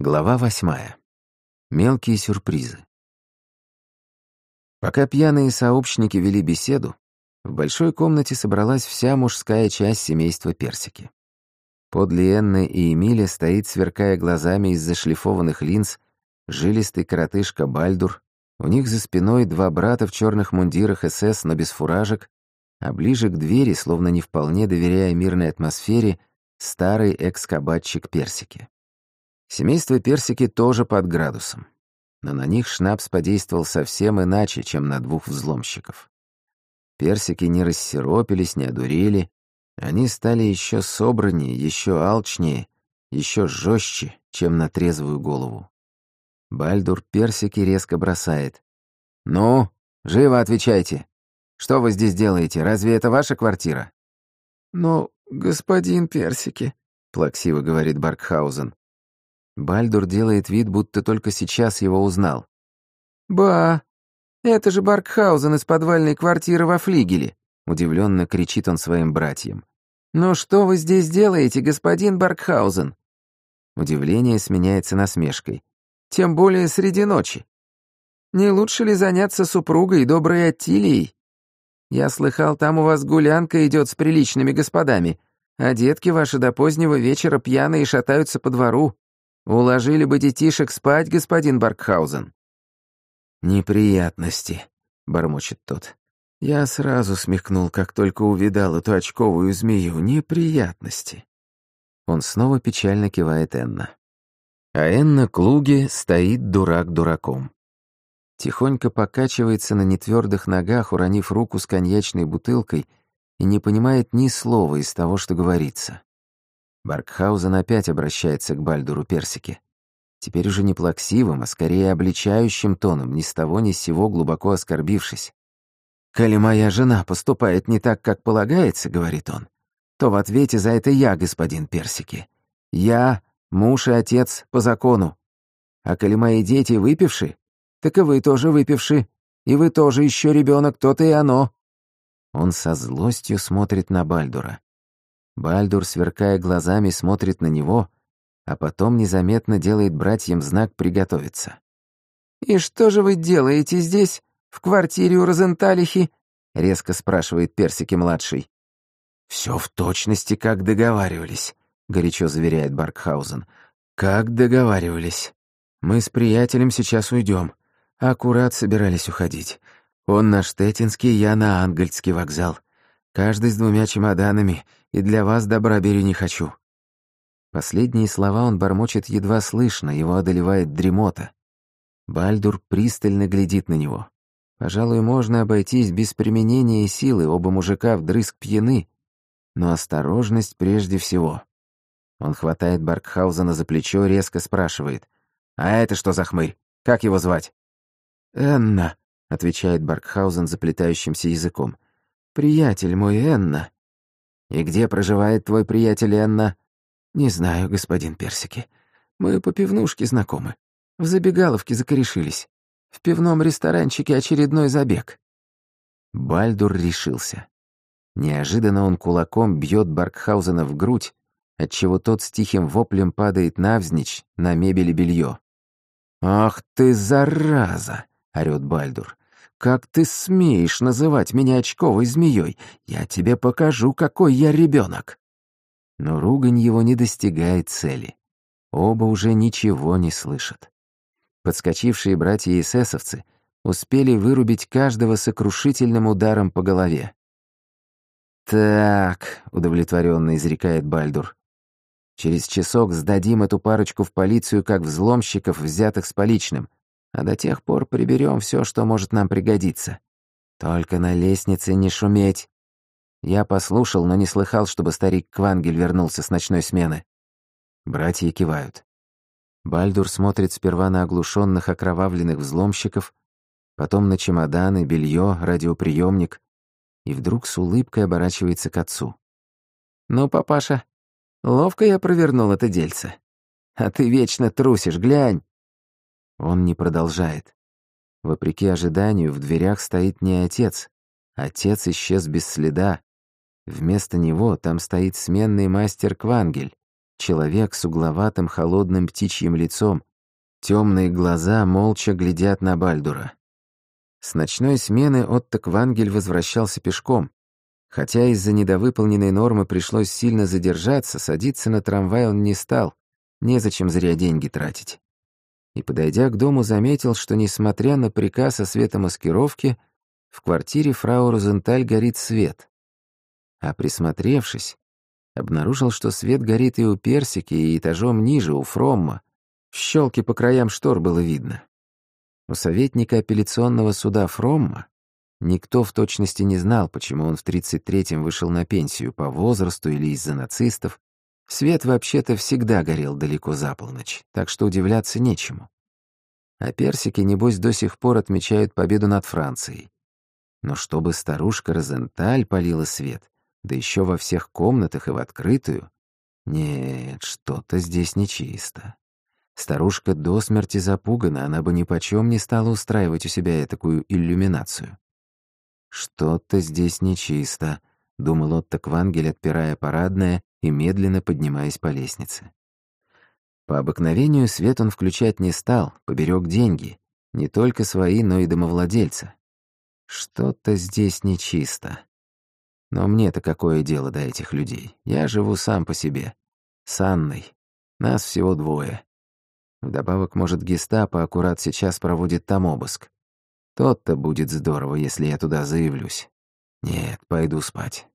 Глава восьмая. Мелкие сюрпризы. Пока пьяные сообщники вели беседу, в большой комнате собралась вся мужская часть семейства Персики. Подле Энны и Эмиля стоит, сверкая глазами из зашлифованных линз, жилистый коротышка Бальдур. У них за спиной два брата в черных мундирах СС, но без фуражек, а ближе к двери, словно не вполне доверяя мирной атмосфере, старый экс-кабатчик Персики. Семейство персики тоже под градусом. Но на них шнапс подействовал совсем иначе, чем на двух взломщиков. Персики не рассеропились, не одурели. Они стали еще собраннее, еще алчнее, еще жестче, чем на трезвую голову. Бальдур персики резко бросает. «Ну, живо отвечайте. Что вы здесь делаете? Разве это ваша квартира?» «Ну, господин персики», — плаксиво говорит Баркхаузен, Бальдур делает вид, будто только сейчас его узнал. «Ба, это же Баркхаузен из подвальной квартиры во флигеле», удивленно кричит он своим братьям. «Ну что вы здесь делаете, господин Баркхаузен?» Удивление сменяется насмешкой. «Тем более среди ночи. Не лучше ли заняться супругой доброй Аттилией? Я слыхал, там у вас гулянка идет с приличными господами, а детки ваши до позднего вечера пьяные шатаются по двору. Уложили бы детишек спать, господин Баркхаузен». «Неприятности», — бормочет тот. «Я сразу смехнул, как только увидал эту очковую змею. Неприятности». Он снова печально кивает Энна. А Энна Клуги стоит дурак дураком. Тихонько покачивается на нетвердых ногах, уронив руку с коньячной бутылкой, и не понимает ни слова из того, что говорится. Баркхаузен опять обращается к Бальдуру Персике. Теперь уже не плаксивым, а скорее обличающим тоном, ни с того ни с сего глубоко оскорбившись. «Коли моя жена поступает не так, как полагается, — говорит он, — то в ответе за это я, господин Персики. Я — муж и отец по закону. А коли мои дети выпивши, так и вы тоже выпивши, и вы тоже еще ребенок, то-то и оно». Он со злостью смотрит на Бальдура. Бальдур, сверкая глазами, смотрит на него, а потом незаметно делает братьям знак «приготовиться». «И что же вы делаете здесь, в квартире у Розенталихи?» — резко спрашивает Персики-младший. «Все в точности, как договаривались», — горячо заверяет Баркхаузен. «Как договаривались. Мы с приятелем сейчас уйдем. Аккурат собирались уходить. Он на Штетинский, я на Ангельский вокзал. Каждый с двумя чемоданами, и для вас добра бери не хочу». Последние слова он бормочет едва слышно, его одолевает дремота. Бальдур пристально глядит на него. Пожалуй, можно обойтись без применения силы, оба мужика вдрызг пьяны. Но осторожность прежде всего. Он хватает Баркхаузена за плечо, резко спрашивает. «А это что за хмырь? Как его звать?» «Энна», — отвечает Баркхаузен заплетающимся языком. «Приятель мой, Энна». «И где проживает твой приятель Энна?» «Не знаю, господин Персики. Мы по пивнушке знакомы. В забегаловке закорешились. В пивном ресторанчике очередной забег». Бальдур решился. Неожиданно он кулаком бьет Баркхаузена в грудь, отчего тот с тихим воплем падает навзничь на мебель и белье. «Ах ты, зараза!» — орёт Бальдур. «Как ты смеешь называть меня очковой змеей? Я тебе покажу, какой я ребенок!» Но ругань его не достигает цели. Оба уже ничего не слышат. Подскочившие братья эсэсовцы успели вырубить каждого сокрушительным ударом по голове. «Так», — удовлетворенно изрекает Бальдур, «через часок сдадим эту парочку в полицию как взломщиков, взятых с поличным а до тех пор приберем все, что может нам пригодиться. Только на лестнице не шуметь. Я послушал, но не слыхал, чтобы старик Квангель вернулся с ночной смены. Братья кивают. Бальдур смотрит сперва на оглушенных окровавленных взломщиков, потом на чемоданы, белье, радиоприемник, и вдруг с улыбкой оборачивается к отцу. «Ну, папаша, ловко я провернул это дельце. А ты вечно трусишь, глянь!» Он не продолжает. Вопреки ожиданию, в дверях стоит не отец. Отец исчез без следа. Вместо него там стоит сменный мастер Квангель. Человек с угловатым холодным птичьим лицом. Темные глаза молча глядят на Бальдура. С ночной смены Отто Квангель возвращался пешком. Хотя из-за недовыполненной нормы пришлось сильно задержаться, садиться на трамвай он не стал. Незачем зря деньги тратить. И, подойдя к дому, заметил, что, несмотря на приказ о светомаскировке, в квартире фрау Розенталь горит свет. А присмотревшись, обнаружил, что свет горит и у Персики, и этажом ниже, у Фромма. В щелке по краям штор было видно. У советника апелляционного суда Фромма никто в точности не знал, почему он в 33-м вышел на пенсию, по возрасту или из-за нацистов. Свет вообще-то всегда горел далеко за полночь, так что удивляться нечему. А персики, небось, до сих пор отмечают победу над Францией. Но чтобы старушка Розенталь полила свет, да еще во всех комнатах и в открытую, нет, что-то здесь нечисто. Старушка до смерти запугана, она бы ни почем не стала устраивать у себя такую иллюминацию. «Что-то здесь нечисто», — думал Отто Квангель, отпирая парадное и медленно поднимаясь по лестнице. По обыкновению свет он включать не стал, поберег деньги, не только свои, но и домовладельца. Что-то здесь нечисто. Но мне-то какое дело до этих людей? Я живу сам по себе. С Анной. Нас всего двое. Вдобавок, может, гестапо аккурат сейчас проводит там обыск. Тот-то будет здорово, если я туда заявлюсь. Нет, пойду спать.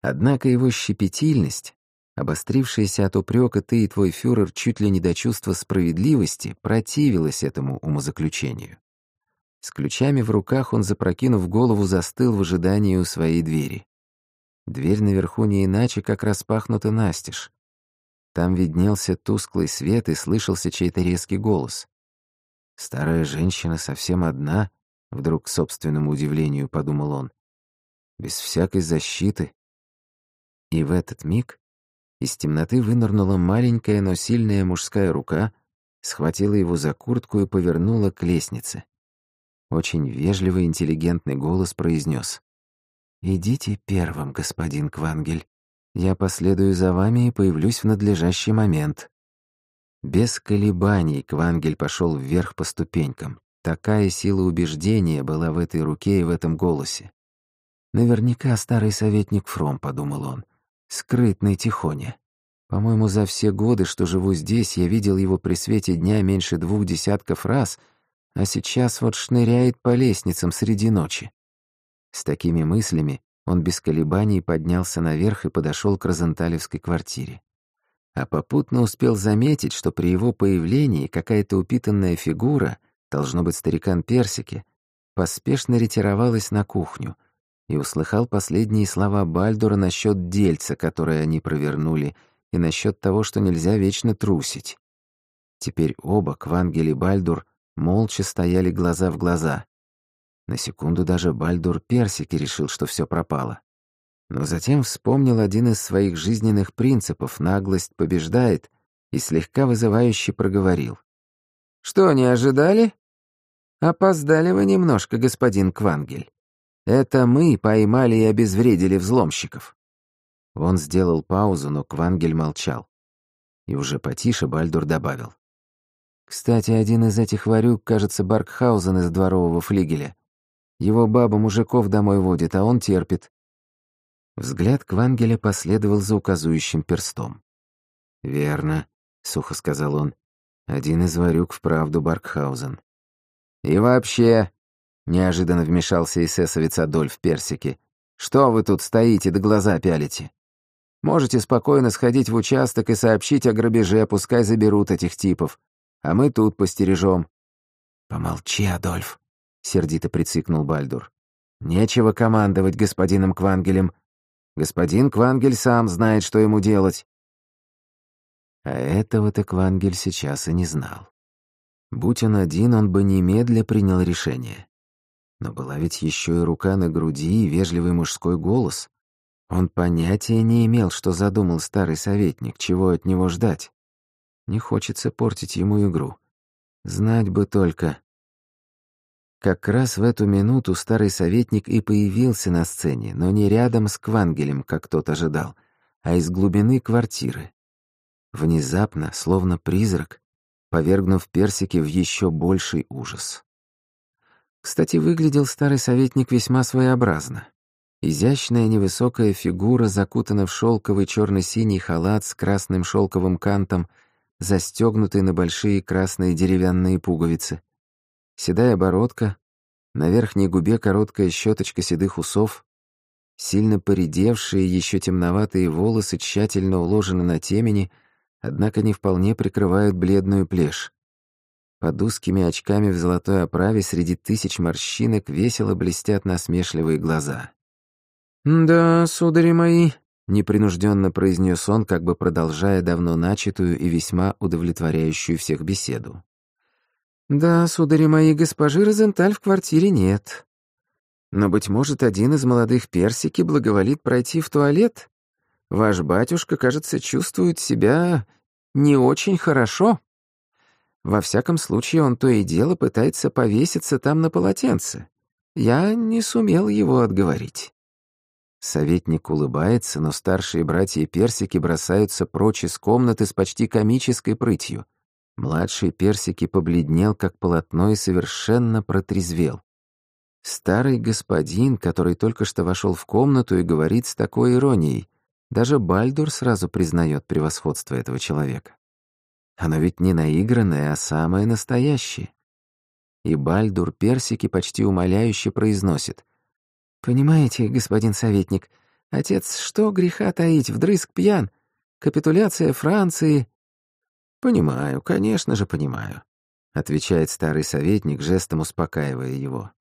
Однако его щепетильность, обострившаяся от упрека «ты и твой фюрер» чуть ли не до чувства справедливости, противилась этому умозаключению. С ключами в руках он, запрокинув голову, застыл в ожидании у своей двери. Дверь наверху не иначе, как распахнута настежь. Там виднелся тусклый свет и слышался чей-то резкий голос. «Старая женщина совсем одна», — вдруг к собственному удивлению подумал он. «Без всякой защиты». И в этот миг из темноты вынырнула маленькая, но сильная мужская рука, схватила его за куртку и повернула к лестнице. Очень вежливый, интеллигентный голос произнес: «Идите первым, господин Квангель. Я последую за вами и появлюсь в надлежащий момент». Без колебаний Квангель пошел вверх по ступенькам. Такая сила убеждения была в этой руке и в этом голосе. «Наверняка старый советник Фром», — подумал он, — «скрытный тихоня. По-моему, за все годы, что живу здесь, я видел его при свете дня меньше двух десятков раз, а сейчас вот шныряет по лестницам среди ночи». С такими мыслями он без колебаний поднялся наверх и подошел к Розенталевской квартире. А попутно успел заметить, что при его появлении какая-то упитанная фигура, должно быть старикан Персики, поспешно ретировалась на кухню и услыхал последние слова Бальдура насчет дельца, которое они провернули, и насчет того, что нельзя вечно трусить. Теперь оба, Квангель и Бальдур, молча стояли глаза в глаза. На секунду даже Бальдур Персики решил, что все пропало. Но затем вспомнил один из своих жизненных принципов «наглость побеждает» и слегка вызывающе проговорил. «Что, не ожидали?» «Опоздали вы немножко, господин Квангель. Это мы поймали и обезвредили взломщиков». Он сделал паузу, но Квангель молчал. И уже потише Бальдур добавил. «Кстати, один из этих варюк, кажется, Баркхаузен из дворового флигеля. Его баба мужиков домой водит, а он терпит. Взгляд Квангеля последовал за указующим перстом. «Верно», — сухо сказал он. «Один из варюк вправду Баркхаузен». «И вообще», — неожиданно вмешался эсэсовец Адольф Персики, «что вы тут стоите да глаза пялите? Можете спокойно сходить в участок и сообщить о грабеже, пускай заберут этих типов, а мы тут постережем». «Помолчи, Адольф», — сердито прицикнул Бальдур. «Нечего командовать господином Квангелем. Господин Квангель сам знает, что ему делать». А этого-то Квангель сейчас и не знал. Будь он один, он бы немедля принял решение. Но была ведь еще и рука на груди и вежливый мужской голос. Он понятия не имел, что задумал старый советник, чего от него ждать. Не хочется портить ему игру. Знать бы только, как раз в эту минуту старый советник и появился на сцене, но не рядом с Квангелем, как тот ожидал, а из глубины квартиры. Внезапно, словно призрак, повергнув персики в еще больший ужас. Кстати, выглядел старый советник весьма своеобразно. Изящная невысокая фигура закутана в шелковый черно-синий халат с красным шелковым кантом, застегнутый на большие красные деревянные пуговицы. Седая бородка, на верхней губе короткая щеточка седых усов, сильно поредевшие, еще темноватые волосы тщательно уложены на темени, однако не вполне прикрывают бледную плешь. Под узкими очками в золотой оправе среди тысяч морщинок весело блестят насмешливые глаза. «Да, судари мои», — непринужденно произнес он, как бы продолжая давно начатую и весьма удовлетворяющую всех беседу. «Да, судари мои, госпожи Розенталь в квартире нет. Но, быть может, один из молодых персики благоволит пройти в туалет? Ваш батюшка, кажется, чувствует себя не очень хорошо. Во всяком случае, он то и дело пытается повеситься там на полотенце. Я не сумел его отговорить». Советник улыбается, но старшие братья Персики бросаются прочь из комнаты с почти комической прытью. Младший Персики побледнел, как полотно, и совершенно протрезвел. Старый господин, который только что вошел в комнату и говорит с такой иронией, даже Бальдур сразу признает превосходство этого человека. Оно ведь не наигранное, а самое настоящее. И Бальдур Персики почти умоляюще произносит — «Понимаете, господин советник, отец, что греха таить, вдрызг пьян? Капитуляция Франции...» «Понимаю, конечно же, понимаю», — отвечает старый советник, жестом успокаивая его.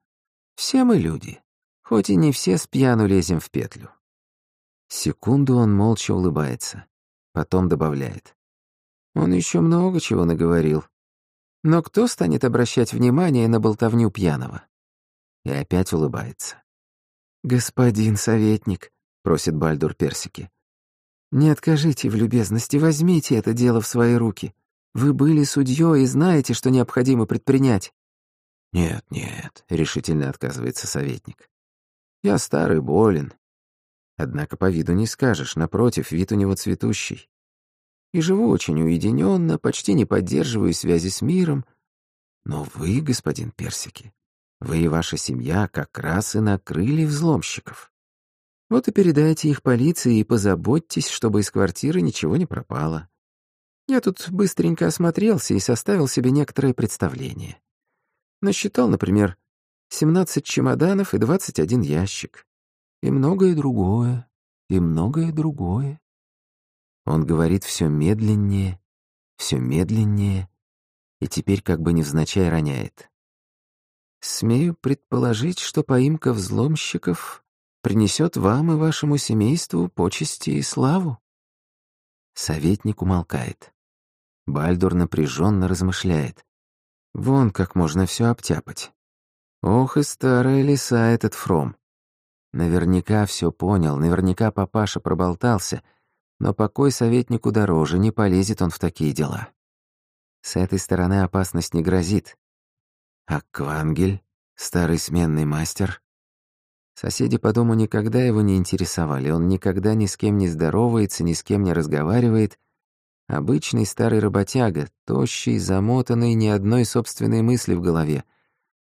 «Все мы люди, хоть и не все с пьяну лезем в петлю». Секунду он молча улыбается, потом добавляет. Он еще много чего наговорил. Но кто станет обращать внимание на болтовню пьяного? И опять улыбается. «Господин советник», — просит Бальдур Персики, — «не откажите в любезности, возьмите это дело в свои руки. Вы были судьей и знаете, что необходимо предпринять». «Нет, нет», — решительно отказывается советник. «Я старый, болен. Однако по виду не скажешь, напротив, вид у него цветущий. И живу очень уединенно, почти не поддерживаю связи с миром. Но вы, господин Персики, вы и ваша семья как раз и накрыли взломщиков. Вот и передайте их полиции и позаботьтесь, чтобы из квартиры ничего не пропало. Я тут быстренько осмотрелся и составил себе некоторое представление. Насчитал, например, 17 чемоданов и 21 ящик. И многое другое, и многое другое. Он говорит все медленнее, все медленнее, и теперь как бы невзначай роняет. Смею предположить, что поимка взломщиков принесет вам и вашему семейству почести и славу. Советник умолкает. Бальдур напряженно размышляет. Вон как можно все обтяпать. Ох и старая лиса этот Фром. Наверняка все понял, наверняка папаша проболтался, но покой советнику дороже, не полезет он в такие дела. С этой стороны опасность не грозит. А Квангель, старый сменный мастер? Соседи по дому никогда его не интересовали, он никогда ни с кем не здоровается, ни с кем не разговаривает. Обычный старый работяга, тощий, замотанный, ни одной собственной мысли в голове.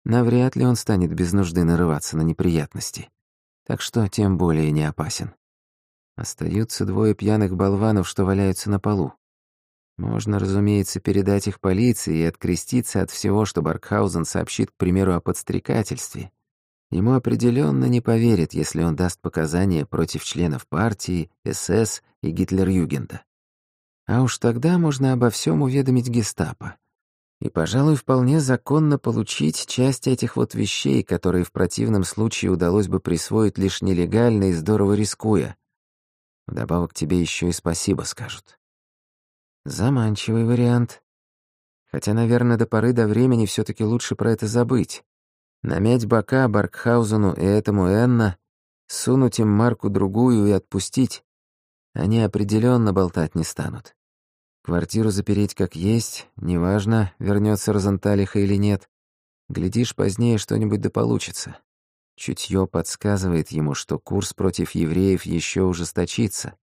Навряд ли он станет без нужды нарываться на неприятности. Так что тем более не опасен. Остаются двое пьяных болванов, что валяются на полу. Можно, разумеется, передать их полиции и откреститься от всего, что Баркхаузен сообщит, к примеру, о подстрекательстве. Ему определенно не поверят, если он даст показания против членов партии, СС и Гитлер-Югенда. А уж тогда можно обо всем уведомить гестапо. И, пожалуй, вполне законно получить часть этих вот вещей, которые в противном случае удалось бы присвоить лишь нелегально и здорово рискуя. Вдобавок тебе еще и спасибо скажут. Заманчивый вариант. Хотя, наверное, до поры до времени все таки лучше про это забыть. Намять бока Баркхаузену и этому Энна, сунуть им марку другую и отпустить. Они определенно болтать не станут. Квартиру запереть как есть, неважно, вернется Розенталиха или нет. Глядишь, позднее что-нибудь да получится. Чутье подсказывает ему, что курс против евреев еще ужесточится.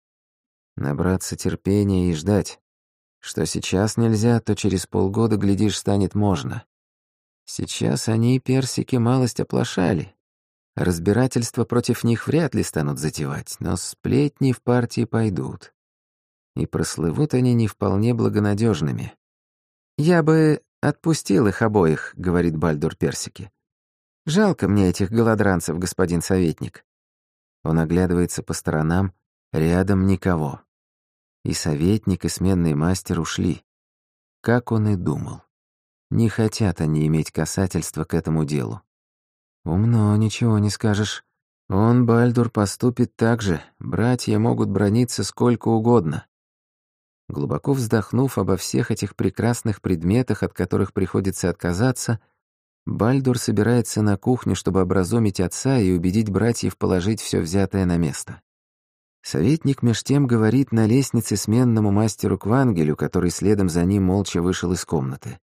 Набраться терпения и ждать. Что сейчас нельзя, то через полгода, глядишь, станет можно. Сейчас они, персики, малость оплошали. Разбирательства против них вряд ли станут затевать, но сплетни в партии пойдут. И прослывут они не вполне благонадежными. «Я бы отпустил их обоих», — говорит Бальдур Персики. «Жалко мне этих голодранцев, господин советник». Он оглядывается по сторонам, рядом никого. И советник, и сменный мастер ушли. Как он и думал. Не хотят они иметь касательства к этому делу. Умно, ничего не скажешь. Он, Бальдур, поступит так же. Братья могут брониться сколько угодно. Глубоко вздохнув обо всех этих прекрасных предметах, от которых приходится отказаться, Бальдур собирается на кухню, чтобы образумить отца и убедить братьев положить все взятое на место. Советник меж тем говорит на лестнице сменному мастеру Квангелю, который следом за ним молча вышел из комнаты.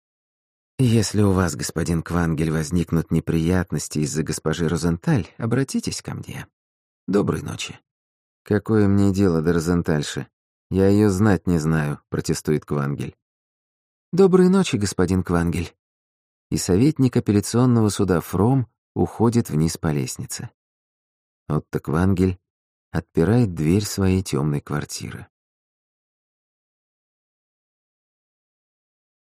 «Если у вас, господин Квангель, возникнут неприятности из-за госпожи Розенталь, обратитесь ко мне. Доброй ночи». «Какое мне дело до Розентальши? Я ее знать не знаю», — протестует Квангель. «Доброй ночи, господин Квангель». И советник апелляционного суда Фром уходит вниз по лестнице. Отто Квангель отпирает дверь своей темной квартиры.